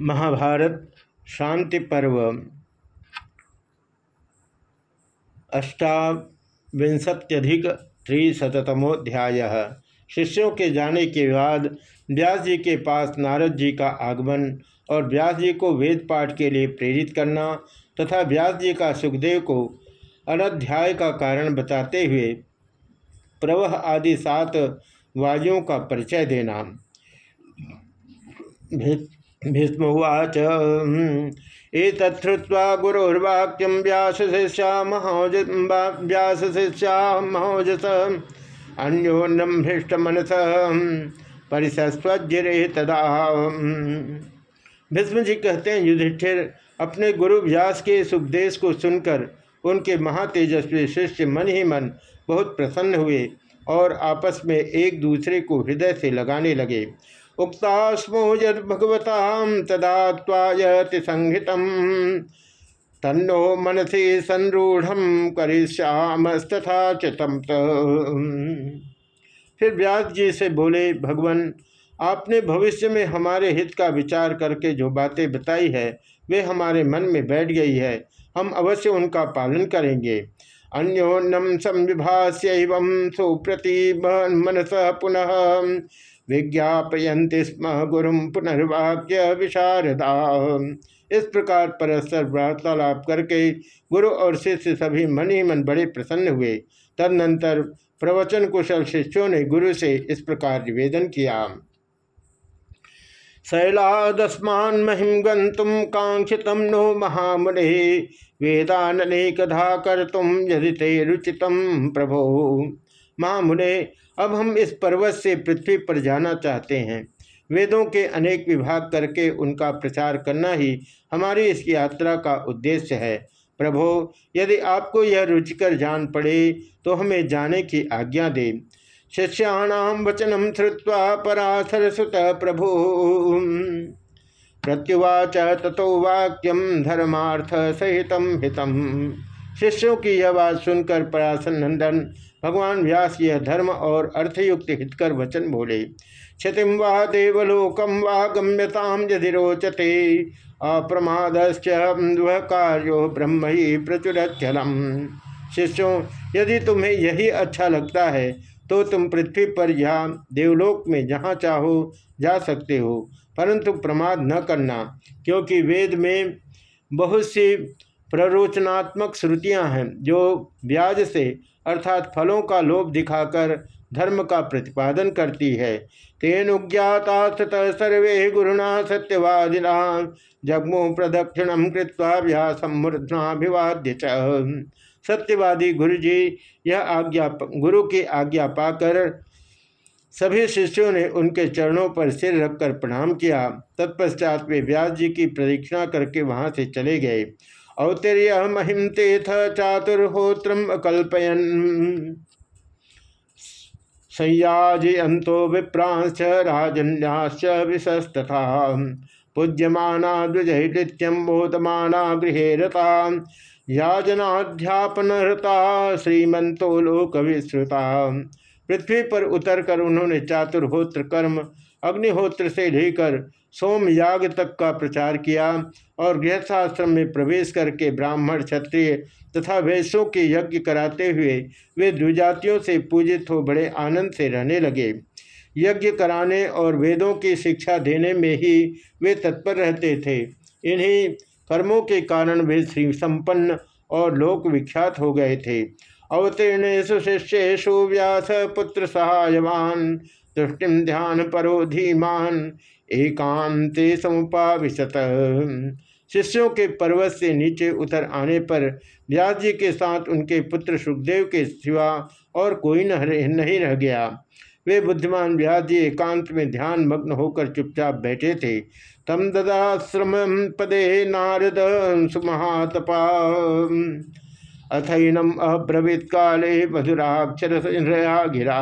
महाभारत, शांति पर्व, अष्टाविंशत्यधिक त्रिशतमोध्याय शिष्यों के जाने के बाद व्यास जी के पास नारद जी का आगमन और व्यास जी को वेद पाठ के लिए प्रेरित करना तथा व्यास जी का सुखदेव को अनध्याय का कारण बताते हुए प्रवह आदि सात वायुओं का परिचय देना। भीष्मवाच एतत्वा गुरोर्वाक्यम व्यास शिष्या महोज व्यास शिष्या महोजस अन्योन्नम भ्रष्ट मनस परिसस्वज्रे तदा। भीष्म जी कहते हैं, युधिष्ठिर, अपने गुरु व्यास के इस उपदेश को सुनकर उनके महातेजस्वी शिष्य मन ही मन बहुत प्रसन्न हुए और आपस में एक दूसरे को हृदय से लगाने लगे। उक्ता स्मो यद भगवता तदा संहित। तन्नो मनसी संरूढ़ करिष्यामस्तथा चितम फिर व्यास जी से बोले, भगवान, आपने भविष्य में हमारे हित का विचार करके जो बातें बताई है, वे हमारे मन में बैठ गई है। हम अवश्य उनका पालन करेंगे। अन्योन्नम संविभाष्य सुप्रति मनस पुनः विज्ञापयंति स्म गुरु पुनर्वाक्य विशारदा। इस प्रकार परस्पर वार्तालाप करके गुरु और शिष्य सभी मन ही मन बड़े प्रसन्न हुए। तदनंतर प्रवचन कुशल शिष्यों ने गुरु से इस प्रकार निवेदन किया। शैलादस्मान महिम गंतुम कांक्षित नो महामुने वेदानने कथा कर तुम यदि ते रुचितम प्रभो। महामुने, अब हम इस पर्वत से पृथ्वी पर जाना चाहते हैं। वेदों के अनेक विभाग करके उनका प्रचार करना ही हमारी इस यात्रा का उद्देश्य है। प्रभो, यदि आपको यह रुचिकर जान पड़े तो हमें जाने की आज्ञा दे। शिष्याणाम वचनम श्रुवा पराशर सुत प्रभु। प्रत्युवाच तथो वाक्यम धर्मार्थ सहित हितम। शिष्यों की यह बात सुनकर पराशर नंदन भगवान व्यास यह धर्म और अर्थयुक्त हितकर वचन बोले। क्षतिम वाह देवलोकम वाह गम्यताम यदि रोचते अप्रमादश्च वह कार्यो ब्रह्म ही प्रचुरचलम शिष्यों, यदि तुम्हें यही अच्छा लगता है तो तुम पृथ्वी पर या देवलोक में जहाँ चाहो जा सकते हो, परंतु प्रमाद न करना, क्योंकि वेद में बहुत सी प्ररोचनात्मक श्रुतियाँ हैं, जो ब्याज से अर्थात फलों का लोभ दिखाकर धर्म का प्रतिपादन करती है। तेनुज्ञाता सर्वे गुरुणा सत्यवादिना जगमो प्रदक्षिणम कृत्वा व्यासमूर्धनाभिवाद्य सत्यवादी गुरु जी यह आज्ञा गुरु की आज्ञा पाकर सभी शिष्यों ने उनके चरणों पर सिर रखकर प्रणाम किया। तत्पश्चात वे व्यास जी की प्रदीक्षिणा करके वहाँ से चले गए। औतिर्य महिम तेथ चातुर्होत्र अकल्पयन संयाजयंतो विप्रांश राजन्याश्च विशस्तथा। पूज्यमाना द्विजहित्यम बोधमाना गृहे रता याजनाध्यापन रता श्रीमंतो लोक विश्रुता पृथ्वी पर उतरकर उन्होंने चातुर्होत्र कर्म, अग्निहोत्र से लेकर सोम याग तक का प्रचार किया और गृहस्थाश्रम में प्रवेश करके ब्राह्मण, क्षत्रिय तथा वैश्यों के यज्ञ कराते हुए वे द्विजातियों से पूजित हो बड़े आनंद से रहने लगे। यज्ञ कराने और वेदों की शिक्षा देने में ही वे तत्पर रहते थे। इन्हीं कर्मों के कारण वे श्री संपन्न और लोक विख्यात हो गए थे। अवतीर्णेशु शिष्येशु व्यास पुत्र सहायवान तुष्टिम ध्यान परो धीमान एकांते समुपाविशत। शिष्यों के पर्वत से नीचे उतर आने पर व्यास जी के साथ उनके पुत्र सुखदेव के सिवा और कोई नहीं रह गया। वे बुद्धिमान व्यास जी एकांत में ध्यान मग्न होकर चुपचाप बैठे थे। तम ददाश्रम पदे नारद सुमहातपा। अथैनम अब्रवीत काले मधुराक्षर गिरा।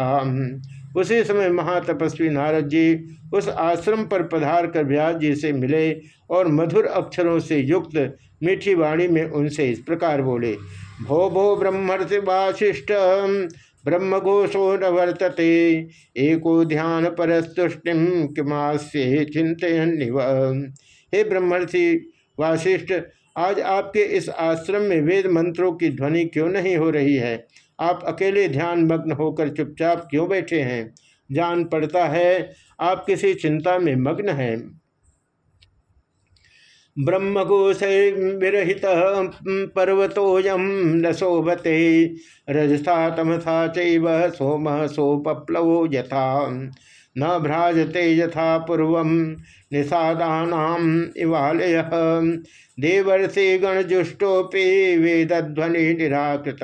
उसी समय महातपस्वी नारद जी उस आश्रम पर पधार कर व्यास जी से मिले और मधुर अक्षरों से युक्त मीठी वाणी में उनसे इस प्रकार बोले, भो भो ब्रह्मर्षि वाशिष्ठ ब्रह्म घोषो न वर्तते एको ध्यान परस्तुष्टिम किमास्य चिंतन हे ब्रह्मर्षि वासिष्ठ, आज आपके इस आश्रम में वेद मंत्रों की ध्वनि क्यों नहीं हो रही है? आप अकेले ध्यान मग्न होकर चुपचाप क्यों बैठे हैं? जान पड़ता है, आप किसी चिंता में मग्न हैं। ब्रह्मकोशे विरहित पर्वतोयम न शोभते। रजसा तमसा चैव सोम सोपप्लवो यथा। न भ्राजते यथा पूर्व निषादानाम इवालय। देवर्षि गणजुष्टोपि वेदध्वनि निराकृत।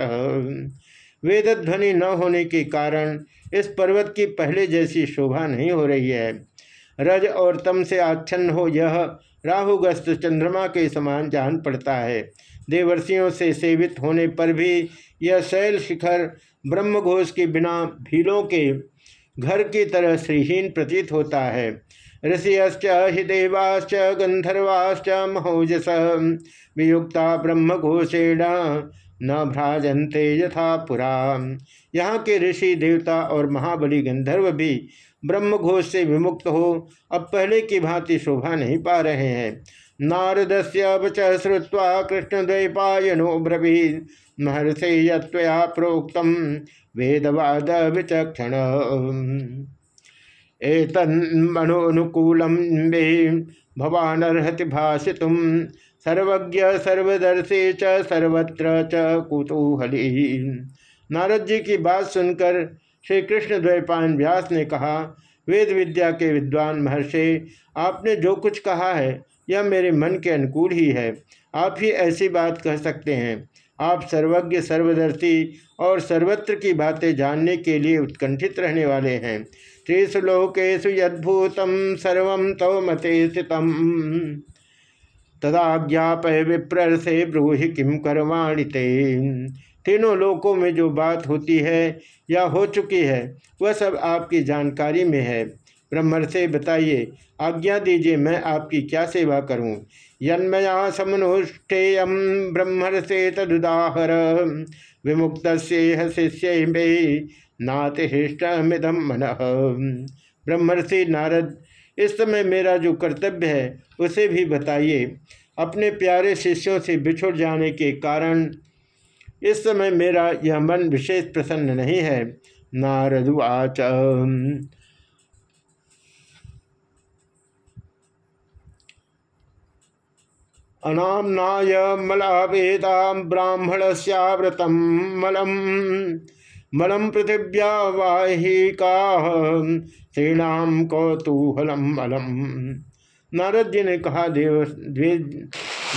वेदध्वनि न होने के कारण इस पर्वत की पहले जैसी शोभा नहीं हो रही है। रज और तम से आच्छन्न हो यह राहुग्रस्त चंद्रमा के समान जान पड़ता है। देवर्षियों से सेवित होने पर भी यह शैल शिखर ब्रह्मघोष के बिना भीलों के घर की तरह श्रीहीन प्रतीत होता है। ऋषियश्च हि देवाश्च गंधर्वाश्च, महोजस वियुक्ता ब्रह्मघोषेण न भ्राजन्ते यथा पुरा। यहाँ के ऋषि, देवता और महाबली गंधर्व भी ब्रह्मघोष से विमुक्त हो, अब पहले की भांति शोभा नहीं पा रहे हैं। नारद से वच श्रुवा कृष्णद्वैपायनो ब्रवीद महर्षि यया प्रोक्तम, वेदवाद विचक्षण। एतन्मनोनुकूलम मे भवानर्हति भाषित सर्वज्ञ सर्वदर्शी च सर्वत्र च कुतूहली। नारद जी की बात सुनकर श्री कृष्ण द्वैपान व्यास ने कहा वेद विद्या के विद्वान महर्षि, आपने जो कुछ कहा है, यह मेरे मन के अनुकूल ही है। आप ही ऐसी बात कह सकते हैं। आप सर्वज्ञ, सर्वदर्शी और सर्वत्र की बातें जानने के लिए उत्कंठित रहने वाले हैं। त्रिश्लोकेशु यदूतम सर्व तव मते स्थित तदाज्ञापय विप्र से ब्रूहि किम करवाणी तीनों लोकों में जो बात होती है या हो चुकी है, वह सब आपकी जानकारी में है। ब्रह्मण से बताइए, आज्ञा दीजिए, मैं आपकी क्या सेवा करूँ? यन्मया ब्रह्मण से तदुदाहर। विमुक्त शिष्य में नातिष्टमिदम मन। ब्रह्मर्षि नारद, इस समय मेरा जो कर्तव्य है, उसे भी बताइए। अपने प्यारे शिष्यों से बिछुड़ जाने के कारण इस समय मेरा यह मन विशेष प्रसन्न नहीं है। नारद नारदुआच अनामनाय मलावेदा ब्राह्मण सव्रतम मलम। मलम पृथिव्या वाहिका श्रीणाम कौतूहलम मलम। नारद जी ने कहा देव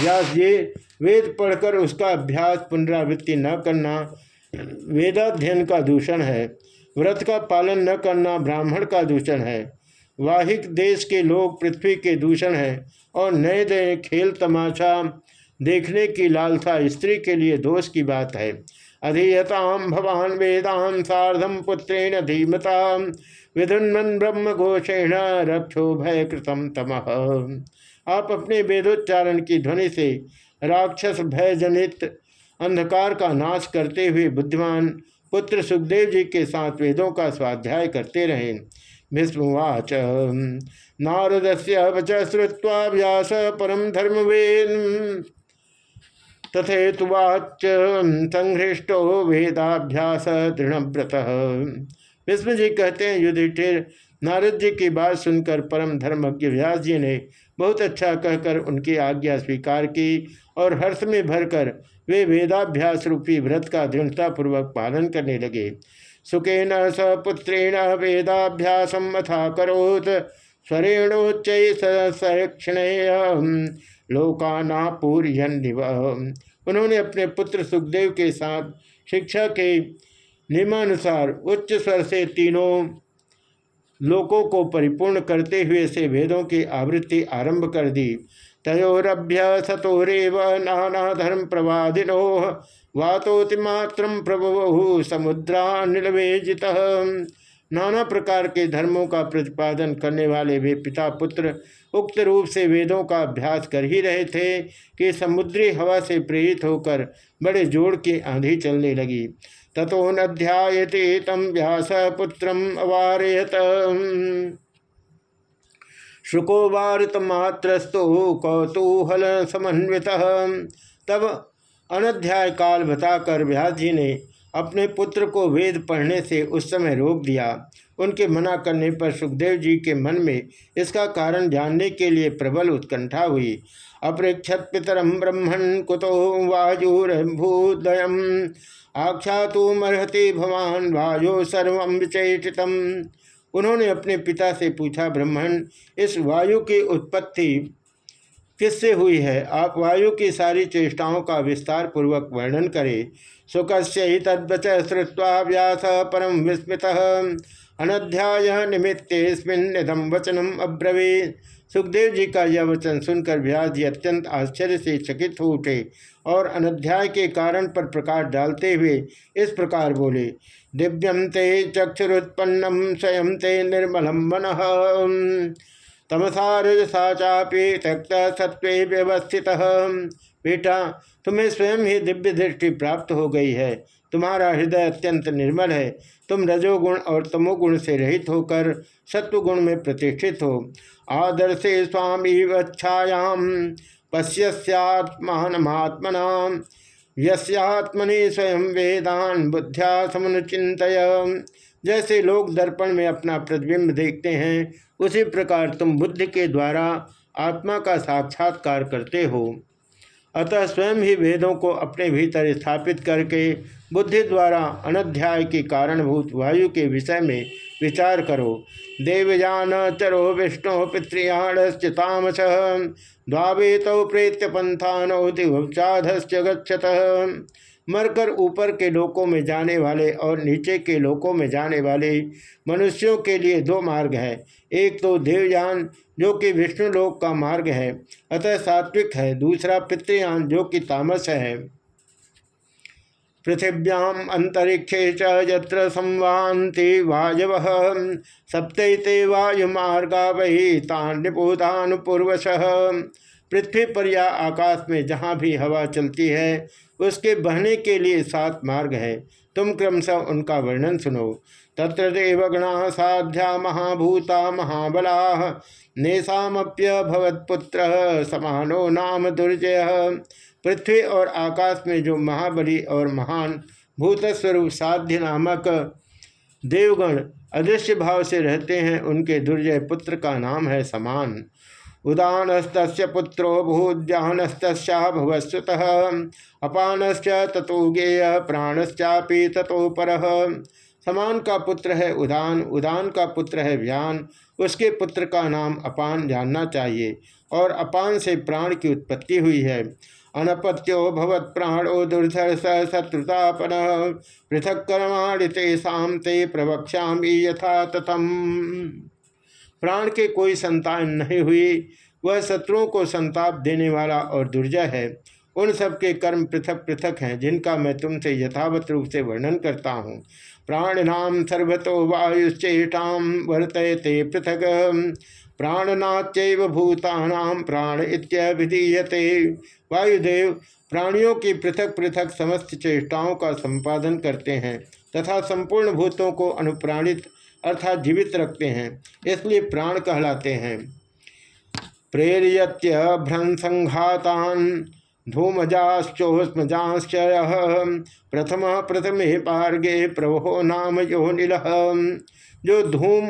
व्यास जी वेद पढ़कर उसका अभ्यास पुनरावृत्ति न करना वेदाध्ययन का दूषण है, व्रत का पालन न करना ब्राह्मण का दूषण है, वाहिक देश के लोग पृथ्वी के दूषण है और नए नए खेल तमाशा देखने की लालसा स्त्री के लिए दोष की बात है। अधीयताम भवान वेदाम साधम पुत्रेण धीमता विधुन्मन ब्रह्म घोषेण रक्षो भय कृतम तम। आप अपने वेदोच्चारण की ध्वनि से राक्षस भय जनित अंधकार का नाश करते हुए बुद्धिमान पुत्र सुखदेव जी के साथ वेदों का स्वाध्याय करते रहे। भीष्मवाच नारद से वच श्रुवा व्यास परम धर्म वेद तथेतुवाच संहृष्टो वेदाभ्यास दृढ़व्रत। विष्णु जी कहते हैं, युधिष्ठिर नारद जी की बात सुनकर परम धर्मज्ञ व्यास जी ने बहुत अच्छा कहकर उनकी आज्ञा स्वीकार की और हर्ष में भरकर वे वेदाभ्यास रूपी व्रत का दृढ़तापूर्वक पालन करने लगे। सुखेन स पुत्रेण वेदाभ्यासम अथा करोत, स्वरेणोच्च संरक्षण लोकानापूर्यन उन्होंने अपने पुत्र सुखदेव के साथ शिक्षा के नियमानुसार उच्च स्वर से तीनों लोकों को परिपूर्ण करते हुए से वेदों की आवृत्ति आरंभ कर दी। तयोरभ्य सतोरेव नाना धर्म प्रवादिनो वातोतिमात्र प्रभु समुद्रा निलवेजित नाना प्रकार के धर्मों का प्रतिपादन करने वाले वे पिता पुत्र उक्त रूप से वेदों का अभ्यास कर ही रहे थे कि समुद्री हवा से प्रेरित होकर बड़े जोड़ की आंधी चलने लगी। तथो नध्यायते तम व्यास पुत्र अवारयत। शुको वारित मात्रस्तु कौतूहल समन्वित तब अनध्याय काल बताकर व्यास जी ने अपने पुत्र को वेद पढ़ने से उस समय रोक दिया। उनके मना करने पर सुखदेव जी के मन में इसका कारण जानने के लिए प्रबल उत्कंठा हुई। अपृक्षत पितरम ब्रह्मण कुतो वायुर्भूदय आख्या तो मरहते भवान वायु सर्व विचेषितम उन्होंने अपने पिता से पूछा, ब्रह्मण, इस वायु की उत्पत्ति किससे हुई है? आप वायु की सारी चेष्टाओं का विस्तार पूर्वक वर्णन करें। सुख से तद्वच श्रुवा व्यास परम विस्मित। अनध्याय निमित्तेस्मिन वचनम अब्रवी सुखदेव जी का यह वचन सुनकर व्यास जी अत्यंत आश्चर्य से चकित हो उठे और अनध्याय के कारण पर प्रकाश डालते हुए इस प्रकार बोले दिव्यम ते चक्षुरुत्पन्नम स्वयं ते निर्मलम मन। तमसा चापी त्यक्त सत्व व्यवस्थित। बेटा, तुम्हें स्वयं ही दिव्य दृष्टि प्राप्त हो गई है। तुम्हारा हृदय अत्यंत निर्मल है। तुम रजोगुण और तमोगुण से रहित होकर सत्वगुण में प्रतिष्ठित हो। आदर्शे स्वामी वच्छायाम पश्यत्मान यस्यात्मने यस्यात्मनि स्वयं वेदान बुद्ध्या समुचित जैसे लोग दर्पण में अपना प्रतिबिंब देखते हैं, उसी प्रकार तुम बुद्धि के द्वारा आत्मा का साक्षात्कार करते हो। अतः स्वयं ही वेदों को अपने भीतर स्थापित करके बुद्धि द्वारा अनध्याय के कारणभूत वायु के विषय में विचार करो। देवजान चरो विष्णु पितृयाणश्चितामस द्वावेतौ प्रेत्य पंथानो दिवचाधश्च गच्छत। मरकर ऊपर के लोकों में जाने वाले और नीचे के लोकों में जाने वाले मनुष्यों के लिए दो मार्ग हैं। एक तो देवयान, जो कि विष्णु लोक का मार्ग है, अतः सात्विक है। दूसरा, पितृयान, जो कि तामस है। पृथिव्याम अंतरिक्षे च संवान्ति वायव। सप्तते वायुमार्गा वही तान्यपूतानुपूर्वश पृथ्वी पर या आकाश में जहाँ भी हवा चलती है, उसके बहने के लिए सात मार्ग है। तुम क्रमशः उनका वर्णन सुनो। तत्र देवगणा साध्या महाभूता महाबला नेशाप्य भवत्पुत्र समानो नाम दुर्जय। पृथ्वी और आकाश में जो महाबली और महान भूतस्वरूप साध्य नामक देवगण अदृश्य भाव से रहते हैं, उनके दुर्जय पुत्र का नाम है समान। उदानस्त पुत्रो भूद्यानस्त अपानश्च ततो गेय प्राणश्चापी ततो पर समान का पुत्र है उदान उदान का पुत्र है व्यान। उसके पुत्र का नाम अपान जानना चाहिए और अपान से प्राण की उत्पत्ति हुई है। अनपत्यो भवत प्राणो दुर्धर स शत्रुतापन। पृथक कर्माणि तेषाम ते प्रवक्ष्यामी यथा तथम प्राण के कोई संतान नहीं हुई। वह शत्रुओं को संताप देने वाला और दुर्जय है। उन सब के कर्म पृथक पृथक हैं, जिनका मैं तुमसे यथावत रूप से वर्णन करता हूँ। प्राणनाम सर्वतो वायुश्चेष्टाम वर्तयते पृथक। प्राणनाच्चैव भूतानाम प्राण इत्यभिधीयते। वायुदेव, प्राणियों की पृथक पृथक समस्त चेष्टाओं का संपादन करते हैं तथा संपूर्ण भूतों को अनुप्राणित अर्थात जीवित रखते हैं, इसलिए प्राण कहलाते हैं। प्रेरियत्य भ्रंसंघातान धूमजाश्चोस्मजाश्च प्रथम प्रथम हे पार्गे प्रभो नाम यो नील। जो धूम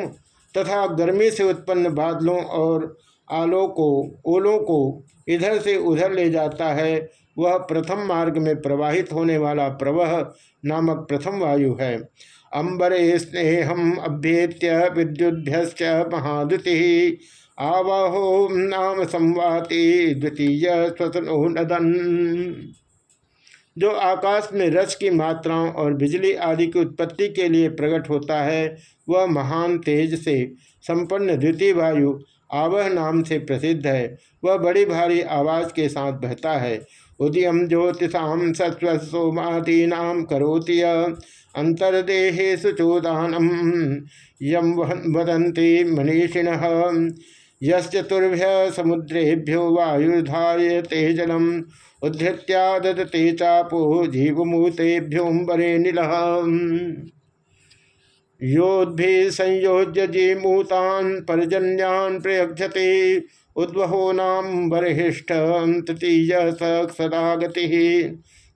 तथा गर्मी से उत्पन्न बादलों और आलों को, ओलों को इधर से उधर ले जाता है, वह प्रथम मार्ग में प्रवाहित होने वाला प्रवह नामक प्रथम वायु है। अंबरे स्नेहम अभ्येत्य विद्युभ्य महादुति आवाहो, नाम संवाति, द्वितीय स्वतनो नदन। जो आकाश में रस की मात्राओं और बिजली आदि की उत्पत्ति के लिए प्रकट होता है, वह महान तेज से संपन्न द्वितीय वायु आवह नाम से प्रसिद्ध है। वह बड़ी भारी आवाज़ के साथ बहता है। उदयम ज्योतिषा सत्वसोमादीना करोति अंतर्देहे सुचोदानम यम वदंती मनीषिण। यचतुर्भ्य समुद्रेभ्यो वायुधार्यते जलम उद्धृत्या ददते चापो जीवमूतेभ्योबरे नील। योद्भि संयोज्य जीमूतान परजन्यान प्रयक्षते उद्वहो नाम बरहिष्ठ तृतीय सदा गति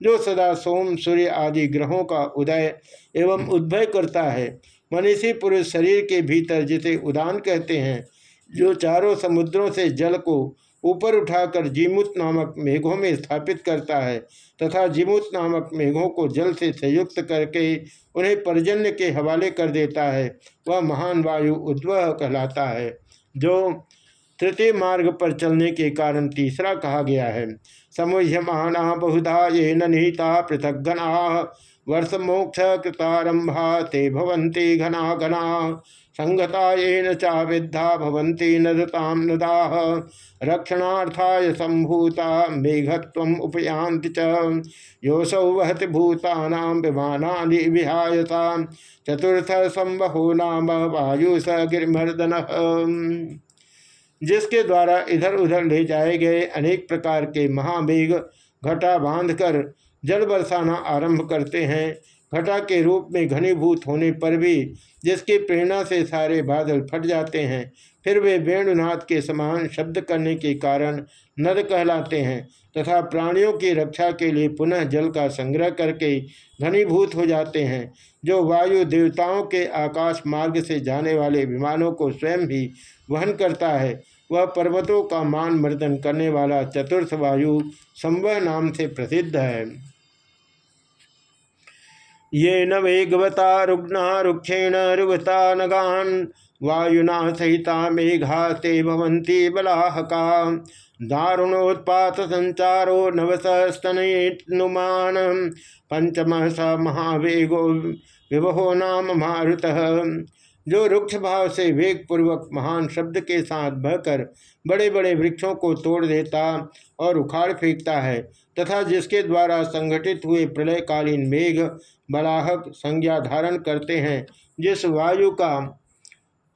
जो सदा सोम, सूर्य आदि ग्रहों का उदय एवं उद्भय करता है मनीषी पुरुष शरीर के भीतर जिसे उदान कहते हैं, जो चारों समुद्रों से जल को ऊपर उठाकर जीमूत नामक मेघों में स्थापित करता है तथा जीमूत नामक मेघों को जल से संयुक्त करके उन्हें पर्जन्य के हवाले कर देता है। वह महान वायु उद्वह कहलाता है, जो तृतीय मार्ग पर चलने के कारण तीसरा कहा गया है। समुह्यमाना बहुधा ये निहिता पृथक घना वर्ष मोक्ष कृतारंभा ते भवंती घना घना संगता ये चा विद्धा भवंती नदताम नदा, रक्षणार्थाय संभूता मेघत्व उपयांति योसौ वहति विमानानि विहायता। चतुर्थ संवहो नाम वायु स गिरिमर्दन। जिसके द्वारा इधर उधर ले जाए गए अनेक प्रकार के महामेघ घटा बांधकर जल बरसाना आरंभ करते हैं घटा के रूप में घनीभूत होने पर भी जिसकी प्रेरणा से सारे बादल फट जाते हैं, फिर वे वेणुनाथ के समान शब्द करने के कारण नद कहलाते हैं तथा प्राणियों की रक्षा के लिए पुनः जल का संग्रह करके घनीभूत हो जाते हैं, जो वायु देवताओं के आकाश मार्ग से जाने वाले विमानों को स्वयं भी वहन करता है। वह पर्वतों का मान मर्दन करने वाला चतुर्थ वायु संवह नाम से प्रसिद्ध है। ये न वेगवता रुग्णा रुक्षेण रुवता नगान वायुना सहिता मेघा ते भवंती बलाहका। दारुणोत्पात संचारो नवसस्तनुमान पंचम स महावेगो विवहो नाम मारुत। जो रुक्ष भाव से वेग पूर्वक महान शब्द के साथ बहकर बड़े बड़े वृक्षों को तोड़ देता और उखाड़ फेंकता है, तथा जिसके द्वारा संगठित हुए प्रलयकालीन मेघ बलाहक संज्ञा धारण करते हैं, जिस वायु का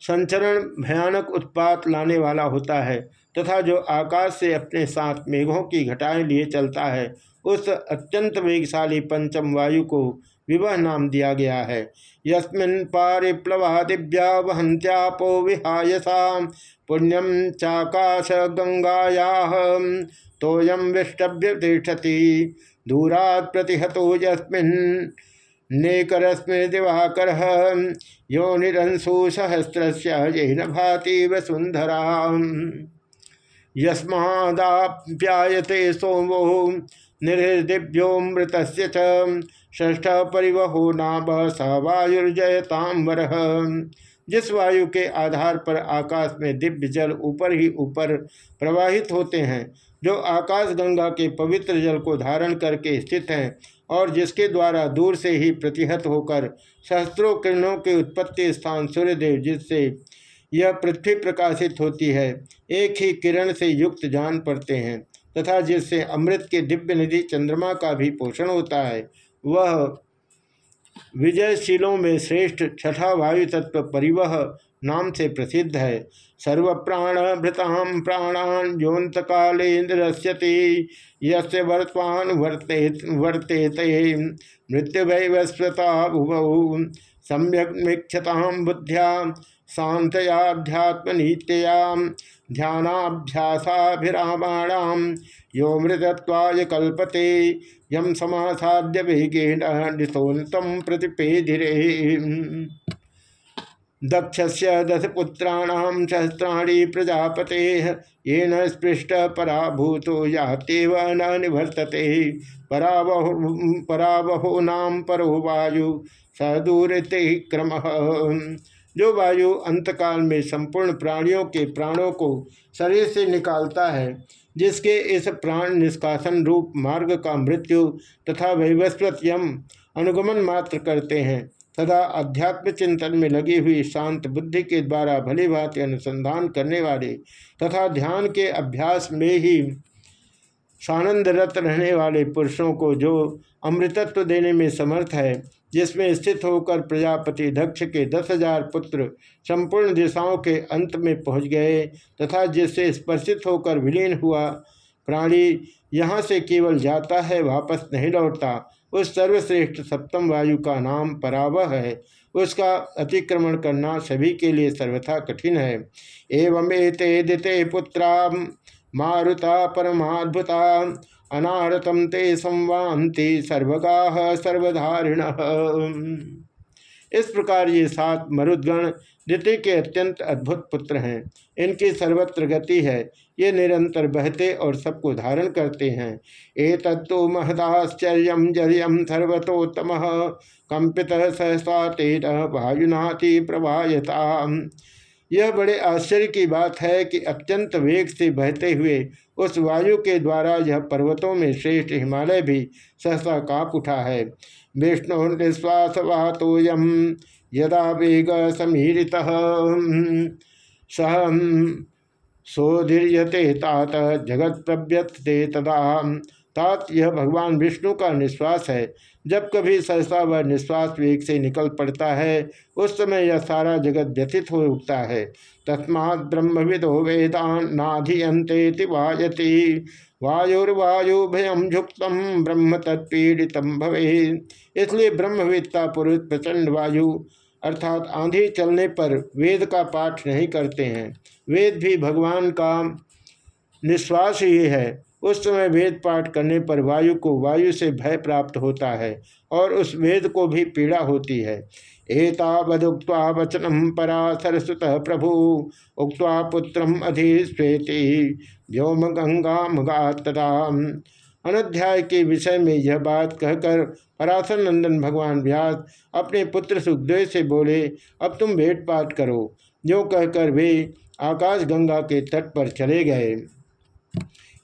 संचरण भयानक उत्पात लाने वाला होता है, तथा जो आकाश से अपने साथ मेघों की घटाएँ लिए चलता है, उस अत्यंत वेगशाली पंचम वायु को विवाह नाम दिया गया है। यस्मिन् पारिप्लवा दिव्या वहंत्यापो विहायसा पुण्यम चाकाश गंगाया तोयम विष्टभ्य तिष्ठति दूरात प्रतिहतो यस्मिन् नेकरस्मे दिवाकर। यो निरंशु सहस्र येन भाति वसुंधरा यस्मादाप्यायते सोमो निर्दिव्योमृत ष्ठ परिवहो नाम स वायुर्जयतांबर जिस वायु के आधार पर आकाश में दिव्य जल ऊपर ही ऊपर प्रवाहित होते हैं, जो आकाश गंगा के पवित्र जल को धारण करके स्थित हैं और जिसके द्वारा दूर से ही प्रतिहत होकर सहस्त्रों किरणों के उत्पत्ति स्थान सूर्यदेव, जिससे यह पृथ्वी प्रकाशित होती है, एक ही किरण से युक्त जान पड़ते हैं, तथा जिससे अमृत के दिव्य निधि चंद्रमा का भी पोषण होता है। वह विजयशीलों में श्रेष्ठ छठा वायु तत्व परिवह नाम से प्रसिद्ध है। सर्व प्राण भृताम प्राणान योत कालेन्द्रस्यति यस्य वर्तमान वर्ते, वर्तेते। मृत्यु वैवस्वता भुवौ सम्यक मिक्षताम बुद्ध्या शांतयाध्यात्मनीत्या ध्यानाभ्यासाभिरामाणाम यो मृतत्वाय कल्पते यम समासाद्य वेगेन निशोन्तम प्रतिपेधिरे। दक्ष दशपुत्राण सहस्राणी प्रजापते ये न स्पृष्ट पराभूतो यातेव न निवर्तते। परावहो नाम परो वायु सदूरते क्रम। जो वायु अंतकाल में संपूर्ण प्राणियों के प्राणों को शरीर से निकालता है जिसके इस प्राण निष्कासन रूप मार्ग का मृत्यु तथा वैवस्वत यम अनुगमन मात्र करते हैं। तथा अध्यात्म चिंतन में लगी हुई शांत बुद्धि के द्वारा भली भांति अनुसंधान करने वाले तथा ध्यान के अभ्यास में ही सानंदरत रहने वाले पुरुषों को जो अमृतत्व देने में समर्थ है जिसमें स्थित होकर प्रजापति दक्ष के दस हज़ार पुत्र संपूर्ण दिशाओं के अंत में पहुँच गए तथा जिससे स्पर्शित होकर विलीन हुआ प्राणी यहाँ से केवल जाता है, वापस नहीं लौटता। उस सर्वश्रेष्ठ सप्तम वायु का नाम परावह है। उसका अतिक्रमण करना सभी के लिए सर्वथा कठिन है। एवं एते दिते पुत्रा मारुता परमाद्भुता अनारतम ते संवान्ति सर्वगा सर्वधारिण। इस प्रकार ये सात मरुद्गण द्वितीय के अत्यंत अद्भुत पुत्र हैं। इनकी सर्वत्र गति है। ये निरंतर बहते और सबको धारण करते हैं। ए तत्व महदाश्चर्य जरियम सर्वतोत्तम। कंपित सहसा तेज वायुनाति प्रभायता यह बड़े आश्चर्य की बात है कि अत्यंत वेग से बहते हुए उस वायु के द्वारा यह पर्वतों में श्रेष्ठ हिमालय भी सहसा काप उठा है। विष्णु निश्वास वातोयम यदा वेग समीरित। सह सोधीर्यते तात जगत प्रव्यते तदा। तात यह भगवान विष्णु का निश्वास है। जब कभी सहसा वह निश्वास वेग से निकल पड़ता है, उस समय यह सारा जगत व्यथित हो उठता है। तस्मा ब्रह्म विदो वेदान नाधियंते वायति। वायुर्वायु भयम झुक्त ब्रह्म तत्पीड़ित भवे इसलिए ब्रह्मवेत्ता पुरुष प्रचंड वायु अर्थात आंधी चलने पर वेद का पाठ नहीं करते हैं। वेद भी भगवान का निश्वास ही है। उस समय वेद पाठ करने पर वायु को वायु से भय प्राप्त होता है और उस वेद को भी पीड़ा होती है। एतावदुक्ता वचनम पराशरसुत प्रभु। उक्ता पुत्रम अधिस्वेति। व्योम गंगा मगातरा अनध्याय के विषय में यह बात कहकर पराशर नंदन भगवान व्यास अपने पुत्र सुखदेव से बोले, अब तुम भेंट पाठ करो। जो कहकर वे आकाश गंगा के तट पर चले गए।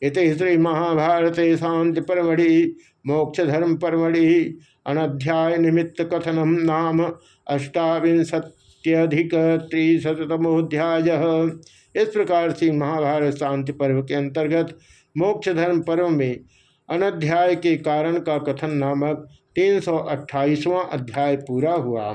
इत श्री महाभारत शांति परमढ़ि मोक्ष धर्म परमढ़ि अनध्याय निमित्त कथनम नाम अष्टाविंशत्यधिक त्रिशतमोध्याय इस प्रकार से महाभारत शांति पर्व के अंतर्गत मोक्ष धर्म पर्व में अनध्याय के कारण का कथन नामक तीन सौ अट्ठाईसवां अध्याय पूरा हुआ।